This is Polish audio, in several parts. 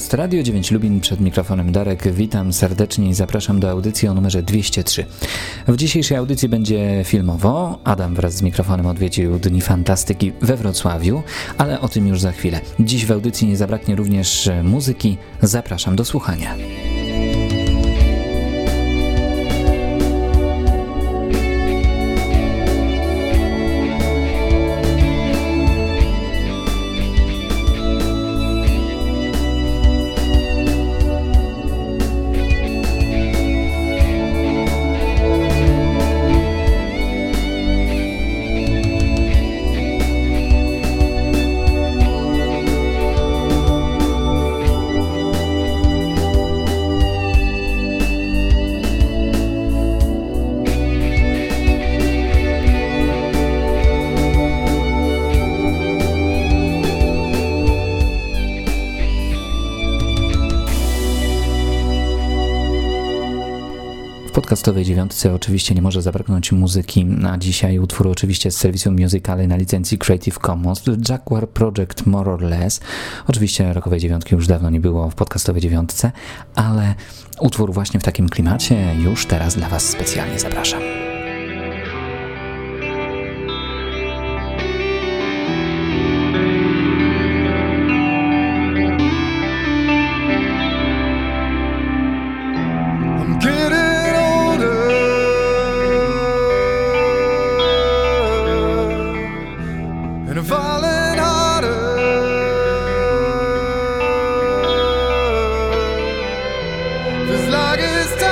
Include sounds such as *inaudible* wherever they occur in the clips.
Podcast Radio 9 Lubin przed mikrofonem Darek. Witam serdecznie i zapraszam do audycji o numerze 203. W dzisiejszej audycji będzie filmowo. Adam wraz z mikrofonem odwiedził Dni Fantastyki we Wrocławiu, ale o tym już za chwilę. Dziś w audycji nie zabraknie również muzyki. Zapraszam do słuchania. Podcastowej dziewiątce oczywiście nie może zabraknąć muzyki, a dzisiaj utwór oczywiście z serwisu Musicaly na licencji Creative Commons, Jaguar Project More or Less. Oczywiście rokowej dziewiątki już dawno nie było w podcastowej dziewiątce, ale utwór właśnie w takim klimacie już teraz dla Was specjalnie zapraszam. August.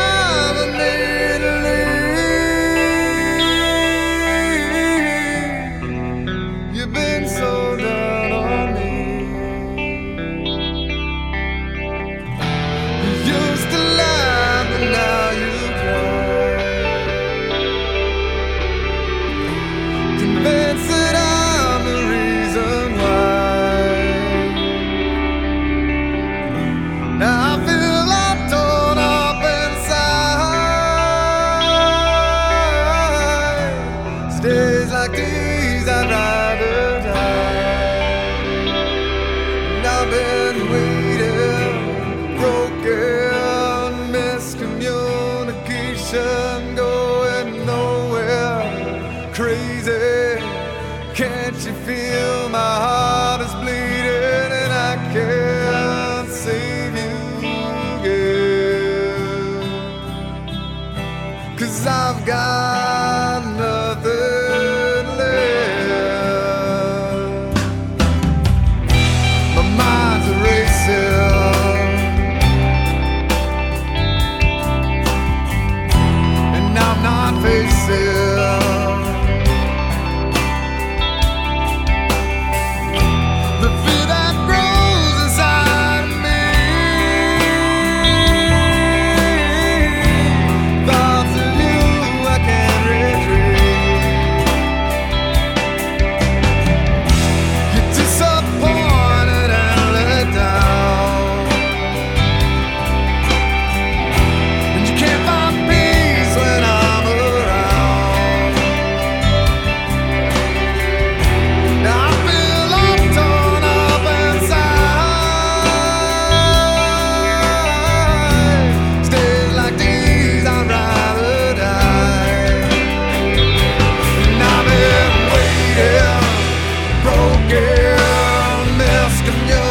can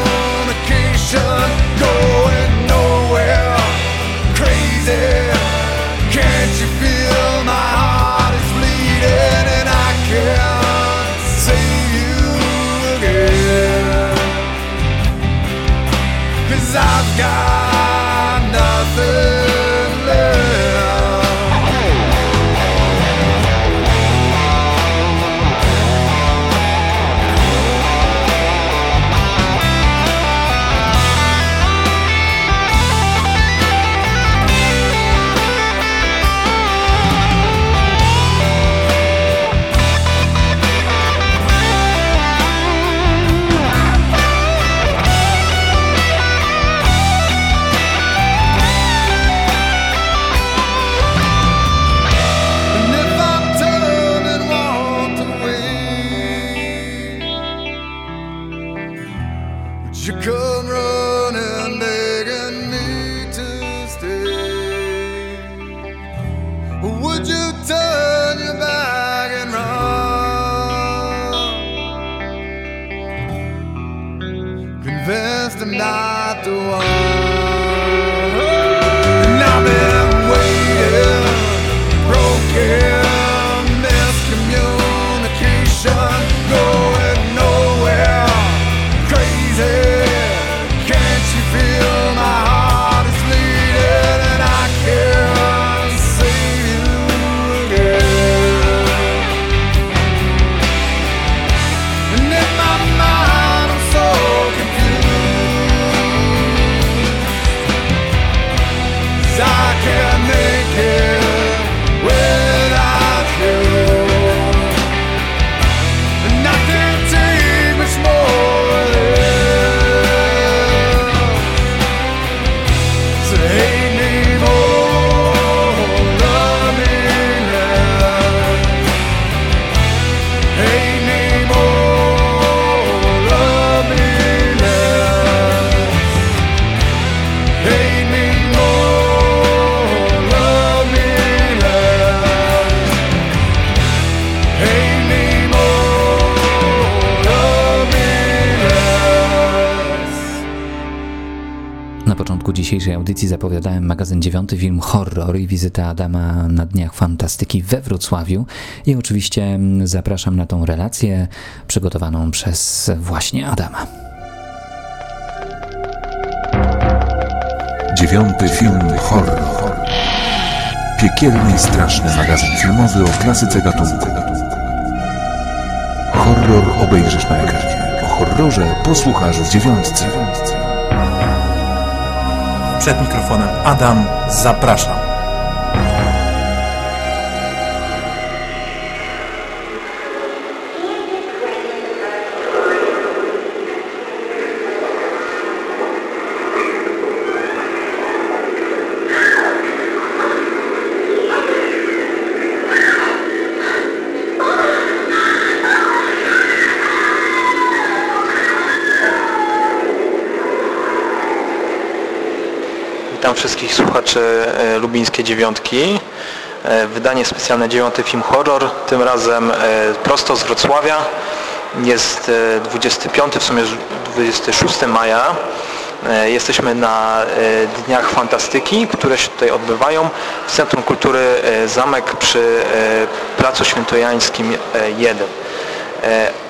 dzisiejszej audycji zapowiadałem magazyn dziewiąty film horror i wizytę Adama na Dniach Fantastyki we Wrocławiu i oczywiście mm, zapraszam na tą relację przygotowaną przez właśnie Adama. Dziewiąty film horror. Piekielny i straszny magazyn filmowy o klasyce gatunku. Horror obejrzysz na ekranie. O horrorze posłuchasz w dziewiątce. Przed mikrofonem Adam, zapraszam. Wszystkich słuchaczy e, lubińskiej dziewiątki. E, wydanie specjalne dziewiąty film horror, tym razem e, prosto z Wrocławia. Jest 25, w sumie 26 maja. Jesteśmy na Dniach Fantastyki, które się tutaj odbywają w Centrum Kultury Zamek przy Placu Świętojańskim 1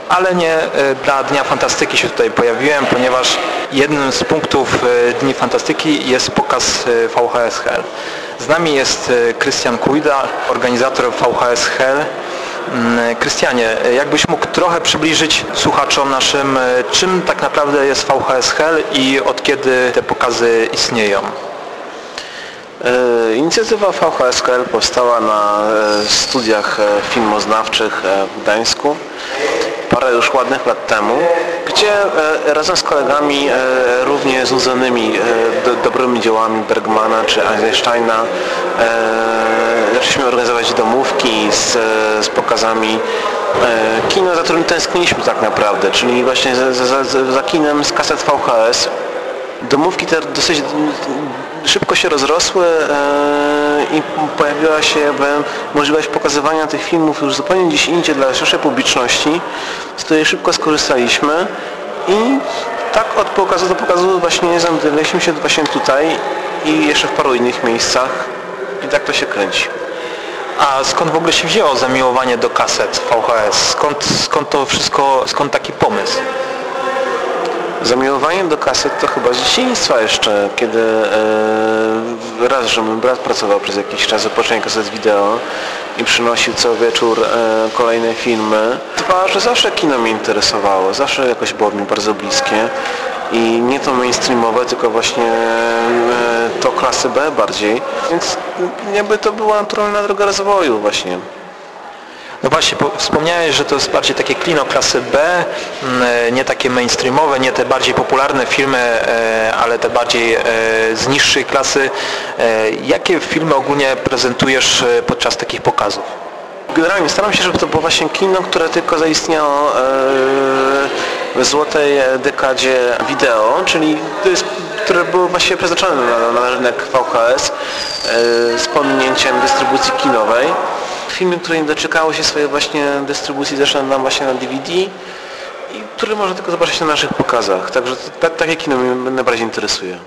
ale nie e, dla Dnia Fantastyki się tutaj pojawiłem, ponieważ jednym z punktów e, Dni Fantastyki jest pokaz e, VHS Hell. Z nami jest Krystian Kujda, organizator VHS Hell. Mm, Krystianie, jakbyś mógł trochę przybliżyć słuchaczom naszym, czym tak naprawdę jest VHS Hell i od kiedy te pokazy istnieją? Inicjatywa VHS Hell powstała na studiach filmoznawczych w Gdańsku parę już ładnych lat temu, gdzie e, razem z kolegami e, równie znudzonymi e, dobrymi dziełami Bergmana czy Einsteina zaczęliśmy organizować domówki z, z pokazami kina, za którym tęskniliśmy tak naprawdę, czyli właśnie za, za, za kinem z kaset VHS. Domówki te dosyć szybko się rozrosły i pojawiła się możliwość pokazywania tych filmów już zupełnie gdzieś indziej dla szerszej publiczności, z której szybko skorzystaliśmy i tak od pokazu do pokazu właśnie zamknęliśmy się właśnie tutaj i jeszcze w paru innych miejscach i tak to się kręci. A skąd w ogóle się wzięło zamiłowanie do kaset VHS? Skąd, skąd to wszystko, skąd taki pomysł? Zamiłowanie do kaset to chyba z dzieciństwa jeszcze, kiedy e, raz, że mój brat pracował przez jakiś czas zapoczęcie kaset wideo i przynosił co wieczór e, kolejne filmy. Dwa, że zawsze kino mnie interesowało, zawsze jakoś było mi bardzo bliskie i nie to mainstreamowe, tylko właśnie e, to klasy B bardziej, więc jakby to była naturalna droga rozwoju właśnie. No właśnie, wspomniałeś, że to jest bardziej takie klino klasy B, mm, e, nie takie mainstreamowe, nie te bardziej popularne filmy, e, ale te bardziej e, z niższej klasy. Jakie filmy ogólnie prezentujesz podczas takich pokazów? Generalnie staram się, żeby to było właśnie kino, które tylko zaistniało w złotej dekadzie wideo, czyli to jest które były właściwie przeznaczone na, na rynek VHS z pominięciem dystrybucji kinowej. Filmy, które nie doczekały się swojej właśnie dystrybucji zresztą nam właśnie na DVD i które można tylko zobaczyć na naszych pokazach. Także tak, takie kino mnie najbardziej interesuje.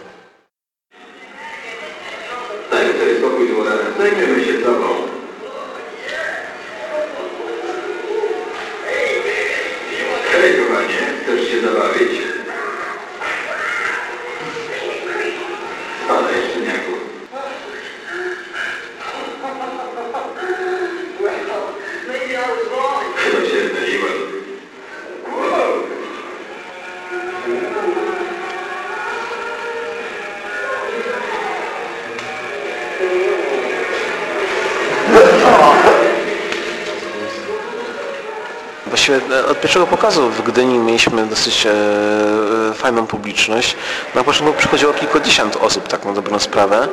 Od pierwszego pokazu w Gdyni mieliśmy dosyć e, e, fajną publiczność. Na początku przychodziło kilkadziesiąt osób, tak na dobrą sprawę,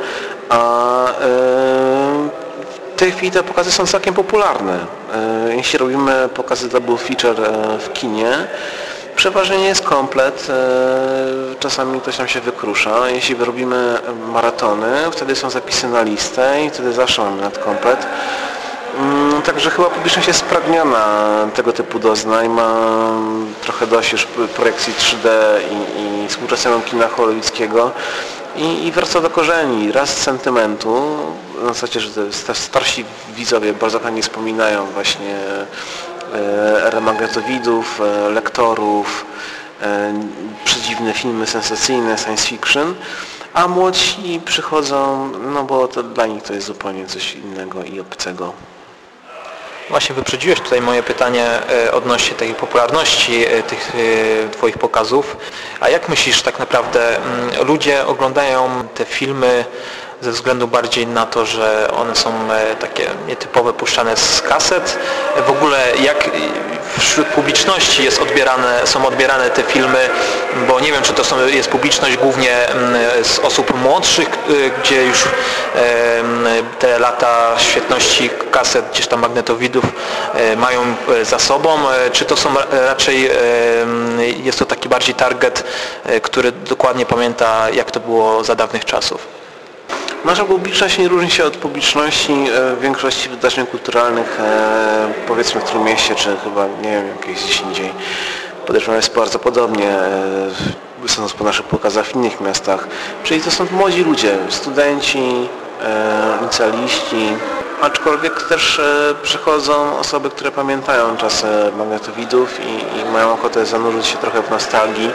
a e, w tej chwili te pokazy są całkiem popularne. E, jeśli robimy pokazy double feature e, w kinie, przeważnie nie jest komplet, czasami ktoś nam się wykrusza. Jeśli robimy maratony, wtedy są zapisy na listę i wtedy zawsze mamy nadkomplet. Mm, Także chyba publiczność jest spragniona tego typu doznań, ma trochę dość już projekcji 3D i, i współczesnego kina hollywoodzkiego. I, i wraca do korzeni, raz z sentymentu, na zasadzie, że starsi widzowie bardzo chętnie wspominają właśnie e, erę magnetowidów, e, lektorów, e, przedziwne filmy sensacyjne, science fiction, a młodsi przychodzą, no bo to dla nich to jest zupełnie coś innego i obcego. Właśnie wyprzedziłeś tutaj moje pytanie e, odnośnie tej popularności e, tych e, Twoich pokazów. A jak myślisz tak naprawdę, mm, ludzie oglądają te filmy ze względu bardziej na to, że one są takie nietypowe, puszczane z kaset? W ogóle jak wśród publiczności jest odbierane, są odbierane te filmy, bo nie wiem, czy to są, jest publiczność głównie mm, z osób młodszych, y, gdzie już te lata świetności kaset, gdzieś tam magnetowidów e, mają e, za sobą, e, czy to są ra- raczej, jest to taki bardziej target, który dokładnie pamięta, jak to było za dawnych czasów? Nasza publiczność nie różni się od publiczności e, większości wydarzeń kulturalnych, e, powiedzmy w którym mieście, czy chyba, nie wiem, gdzieś indziej. Podejrzewam jest bardzo podobnie, e, sądząc po naszych pokazach w innych miastach. Czyli to są młodzi ludzie, studenci, licealiści, aczkolwiek też przychodzą osoby, które pamiętają czasy magnetowidów i, i mają ochotę zanurzyć się trochę w nostalgii,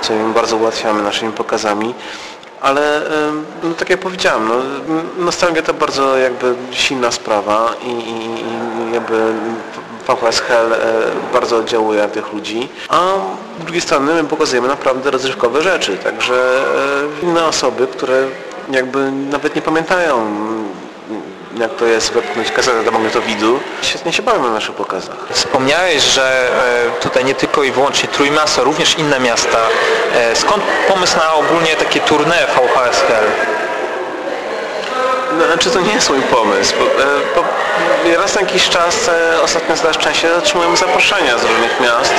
co im bardzo ułatwiamy naszymi pokazami ale no, tak jak powiedziałem, no, nostalgia to bardzo jakby silna sprawa i, i, i jakby VHS Hell e, bardzo oddziałuje na tych ludzi, a z drugiej strony my pokazujemy naprawdę rozrywkowe rzeczy, także e, inne osoby, które jakby nawet nie pamiętają jak to jest wepchnąć kasetę do magnetowidu, świetnie się bawią na naszych pokazach. Wspomniałeś, że e, tutaj nie tylko i wyłącznie Trójmiasto, również inne miasta. E, Skąd pomysł na ogólnie takie tournée VHS Hell? No, Znaczy to nie jest mój pomysł. Bo, e, bo raz na jakiś czas, ostatnio zdarza częściej otrzymujemy zaproszenia z różnych miast,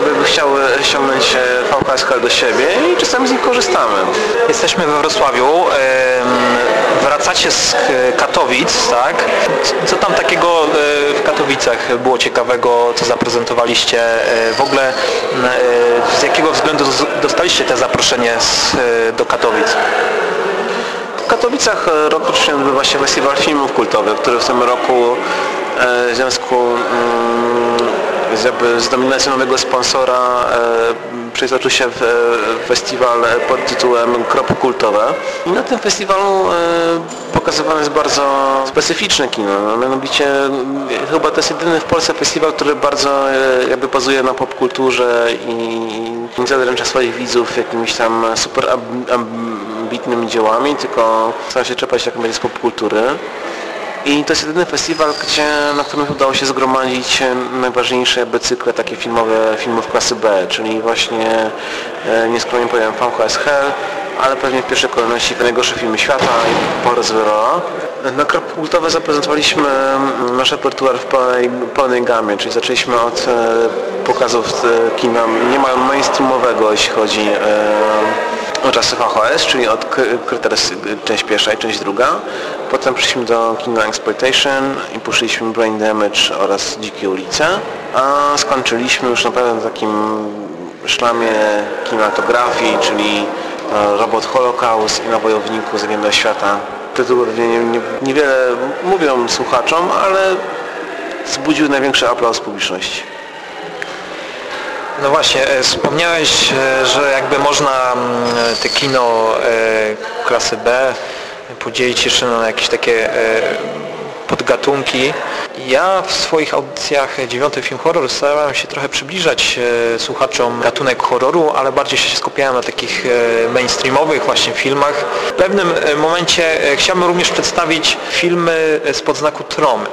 które by chciały ściągnąć e, VHS Hell do siebie i czasami z nich korzystamy. Jesteśmy we Wrocławiu, wracacie z Katowic, tak? Co tam takiego e, w Katowicach było ciekawego, co zaprezentowaliście? E, W ogóle e, z jakiego względu dostaliście te zaproszenie e, do Katowic? W Katowicach e, rokrocznie odbywa się festiwal filmów kultowych, który w tym roku e, w związku jakby z dominacją nowego sponsora e, przeistoczył się w e, festiwal pod tytułem Kropy Kultowe. I na tym festiwalu e, pokazywane jest bardzo specyficzne kino. No, mianowicie mm, chyba to jest jedyny w Polsce festiwal, który bardzo jakby bazuje na popkulturze i nie zadręcza swoich widzów jakimiś tam super amb- ambitnymi dziełami, tylko stara się czerpać jak najbardziej z popkultury. I to jest jedyny festiwal, gdzie, na którym udało się zgromadzić e, najważniejsze jakby cykle takie filmowe, filmów klasy B, czyli właśnie, e, nieskromnie powiem, VHS Hell, ale pewnie w pierwszej kolejności najgorsze filmy świata i Pora Zero. Na Krop Kultowe zaprezentowaliśmy mm, nasz repertuar w pełnej, pełnej gamie, czyli zaczęliśmy od e, pokazów e, kina niemal mainstreamowego, jeśli chodzi e, o czasy VHS, czyli od Critters część pierwsza i część druga. Potem przyszliśmy do kina Exploitation i puszczyliśmy Brain Damage oraz Dzikie ulice, a skończyliśmy już naprawdę na takim szlamie kinematografii, czyli e, Robot Holocaust i na Wojowniku Zagiętego Świata. Tytuły pewnie nie, nie, niewiele mówią słuchaczom, ale wzbudził największy aplauz publiczności. No właśnie, e, wspomniałeś, e, że jakby można mm, te kino klasy B podzielić jeszcze na jakieś takie podgatunki. Ja w swoich audycjach dziewiąty film horror starałem się trochę przybliżać e, słuchaczom gatunek horroru, ale bardziej się skupiałem na takich e, mainstreamowych właśnie filmach. W pewnym e, momencie e, chciałbym również przedstawić filmy spod znaku Tromy.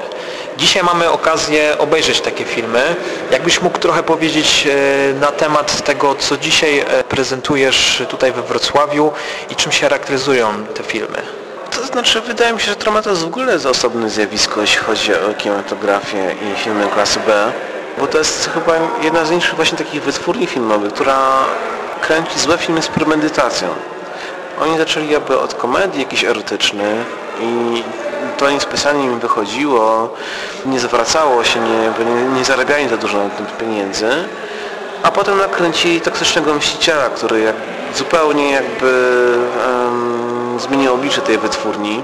Dzisiaj mamy okazję obejrzeć takie filmy. Jakbyś mógł trochę powiedzieć e, na temat tego, co dzisiaj e, prezentujesz tutaj we Wrocławiu i czym się charakteryzują te filmy? To znaczy, wydaje mi się, że trama to jest w ogóle jest osobne zjawisko, jeśli chodzi o kinematografię i filmy klasy B, bo to jest chyba jedna z niższych właśnie takich wytwórni filmowych, która kręci złe filmy z premedytacją. Oni zaczęli jakby od komedii jakichś erotycznych i to nie specjalnie im wychodziło, nie zwracało się, nie, nie, nie zarabiali za dużo na tym pieniędzy, a potem nakręcili toksycznego mściciela, który jak, zupełnie jakby um, zmienił oblicze tej wytwórni.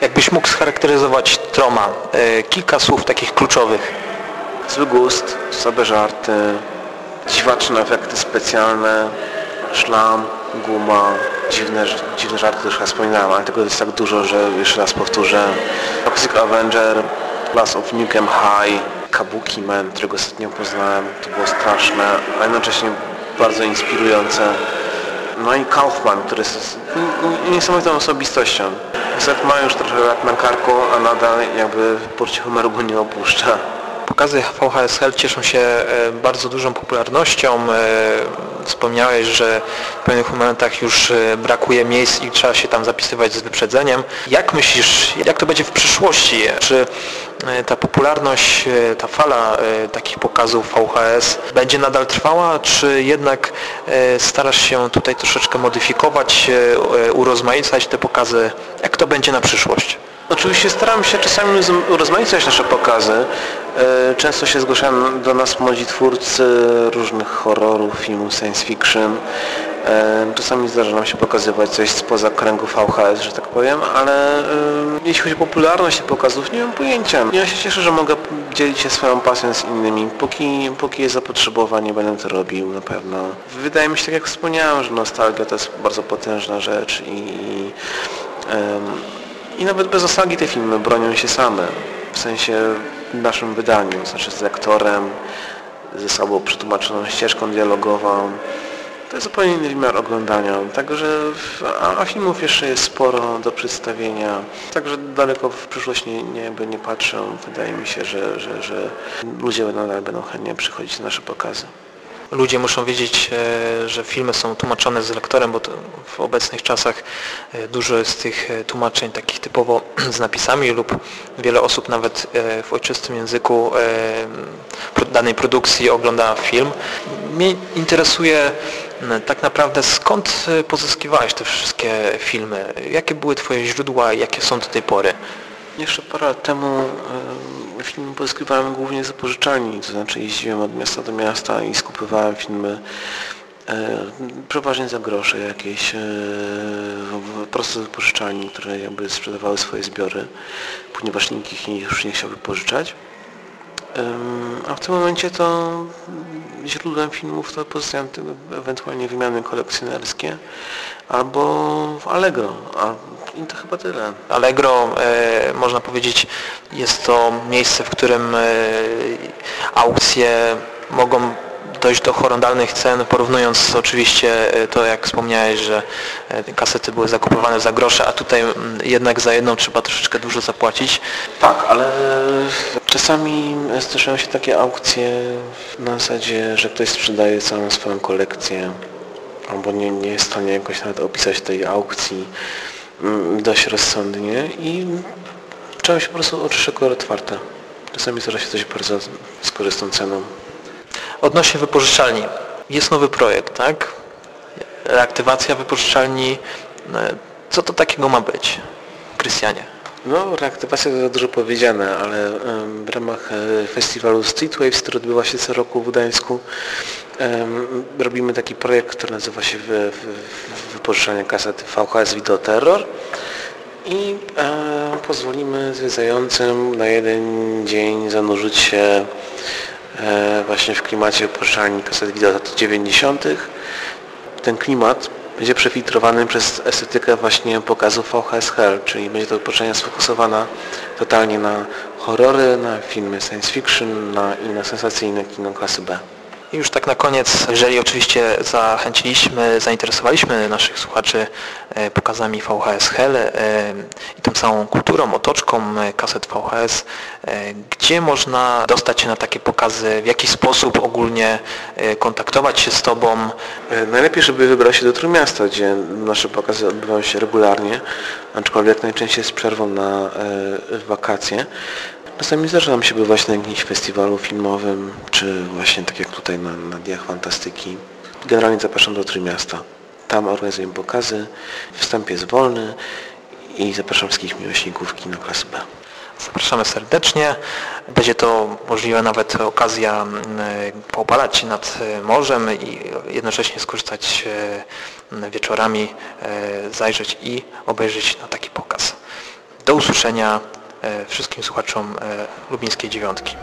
Jakbyś mógł scharakteryzować Troma? E, Kilka słów takich kluczowych. Zły gust, słabe żarty, dziwaczne efekty specjalne, szlam, guma, dziwne, dziwne żarty, które już chyba wspominałem, ale tego jest tak dużo, że jeszcze raz powtórzę. Toxic Avenger, Class of Nukem High, Kabuki Man, którego ostatnio poznałem, to było straszne, a jednocześnie bardzo inspirujące. No i Kaufman, który jest niesamowitą osobistością. Niestety ma już trochę lat na karku, a nadal jakby poczucie humoru go nie opuszcza. Pokazy VHS Hell cieszą się e, bardzo dużą popularnością. E, Wspomniałeś, że w pewnych momentach już e, brakuje miejsc i trzeba się tam zapisywać z wyprzedzeniem. Jak myślisz, jak to będzie w przyszłości? Czy ta popularność, e, ta fala e, takich pokazów VHS będzie nadal trwała, czy jednak e, starasz się tutaj troszeczkę modyfikować, e, e, urozmaicać te pokazy? Jak to będzie na przyszłość? Oczywiście staram się czasami urozmaicać nasze pokazy. E, Często się zgłaszają do nas młodzi twórcy różnych horrorów, filmów science fiction. Czasami zdarza nam się pokazywać coś spoza kręgu VHS, że tak powiem, ale jeśli chodzi o popularność tych pokazów, nie mam pojęcia. Ja się cieszę, że mogę dzielić się swoją pasją z innymi. Póki, póki jest zapotrzebowanie, będę to robił na pewno. Wydaje mi się, tak jak wspomniałem, że nostalgia to jest bardzo potężna rzecz i, i i nawet bez osagi te filmy bronią się same. W sensie w naszym wydaniu, znaczy z lektorem, ze sobą przetłumaczoną ścieżką dialogową. To jest zupełnie inny wymiar oglądania. Także, a, filmów jeszcze jest sporo do przedstawienia. Także daleko w przyszłość nie, nie, nie patrzę. Wydaje mi się, że, że, że ludzie nadal będą chętnie przychodzić na nasze pokazy. ludzie muszą wiedzieć, e, że filmy są tłumaczone z lektorem, bo w obecnych czasach e, dużo jest tych e, tłumaczeń takich typowo *clears throat* z napisami lub wiele osób nawet w ojczystym języku danej produkcji ogląda film. Mnie interesuje tak naprawdę skąd e, pozyskiwałeś te wszystkie filmy? Jakie były Twoje źródła i jakie są do tej pory? Jeszcze parę lat temu e, filmy pozyskiwałem głównie z wypożyczalni, to znaczy jeździłem od miasta do miasta i skupywałem filmy e, przeważnie za grosze jakieś prosto z wypożyczalni, które jakby sprzedawały swoje zbiory, ponieważ nikt ich już nie chciał wypożyczać. A w tym momencie to źródłem filmów to pozostają te ewentualnie wymiany kolekcjonerskie albo w Allegro. A, I to chyba tyle. Allegro, e, można powiedzieć, jest to miejsce, w którym e, aukcje mogą dojść do horrendalnych cen, porównując oczywiście e, to, jak wspomniałeś, że kasety były zakupywane za grosze, a tutaj mm, jednak za jedną trzeba troszeczkę dużo zapłacić. Tak, ale czasami zdarzają się takie aukcje na zasadzie, że ktoś sprzedaje całą swoją kolekcję albo nie, nie jest w stanie jakoś nawet opisać tej aukcji mm, dość rozsądnie i trzeba się po prostu oczy szeroko otwarte. Czasami zdarza się coś bardzo z korzystną ceną. Odnośnie wypożyczalni. Jest nowy projekt, tak? Reaktywacja wypożyczalni. E, Co to takiego ma być? Krystianie. No, reaktywacja to za dużo powiedziane, ale w ramach e, festiwalu Streetwaves, który odbywa się co roku w Gdańsku, robimy taki projekt, który nazywa się wy, wy, wypożyczanie kaset VHS Video Terror i e, pozwolimy zwiedzającym na jeden dzień zanurzyć się e, właśnie w klimacie wypożyczalni kaset wideo lat 90. Ten klimat będzie przefiltrowany przez estetykę właśnie pokazu VHS Hell, czyli będzie to wypożyczalnia sfokusowana totalnie na horrory, na filmy science fiction na, i na sensacyjne kino klasy B. I już tak na koniec, jeżeli oczywiście zachęciliśmy, zainteresowaliśmy naszych słuchaczy e, pokazami VHS Hell e, i tą samą kulturą, otoczką e, kaset VHS, gdzie można dostać się na takie pokazy, w jaki sposób ogólnie kontaktować się z Tobą, Najlepiej, żeby wybrał się do Trójmiasta, gdzie nasze pokazy odbywają się regularnie, aczkolwiek najczęściej z przerwą na wakacje. Czasami zdarza nam się bywać na jakimś festiwalu filmowym, czy właśnie tak jak tutaj na, na Fantastyki. Generalnie zapraszam do Trójmiasta. Tam organizujemy pokazy, wstęp jest wolny i zapraszam wszystkich miłośników kino klasy B. Zapraszamy serdecznie. Będzie to możliwe nawet okazja m, poopalać się nad e, morzem i jednocześnie skorzystać e, wieczorami, e, zajrzeć i obejrzeć na taki pokaz. Do usłyszenia wszystkim słuchaczom e, Lubińskiej Dziewiątki.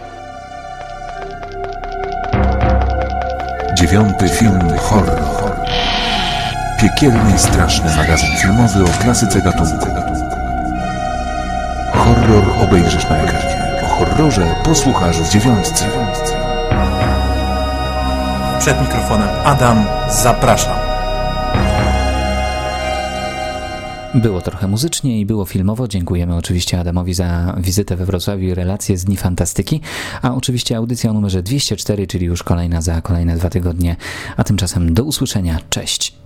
Dziewiąty film horror. Piekielny i straszny magazyn filmowy o klasyce gatunku. Horror obejrzysz na ekranie. O horrorze posłuchasz w dziewiątce. Przed mikrofonem Adam, zapraszam. Było trochę muzycznie i było filmowo. Dziękujemy oczywiście Adamowi za wizytę we Wrocławiu i relacje z Dni Fantastyki, a oczywiście audycja o numerze 204, czyli już kolejna za kolejne dwa tygodnie. A tymczasem do usłyszenia. Cześć!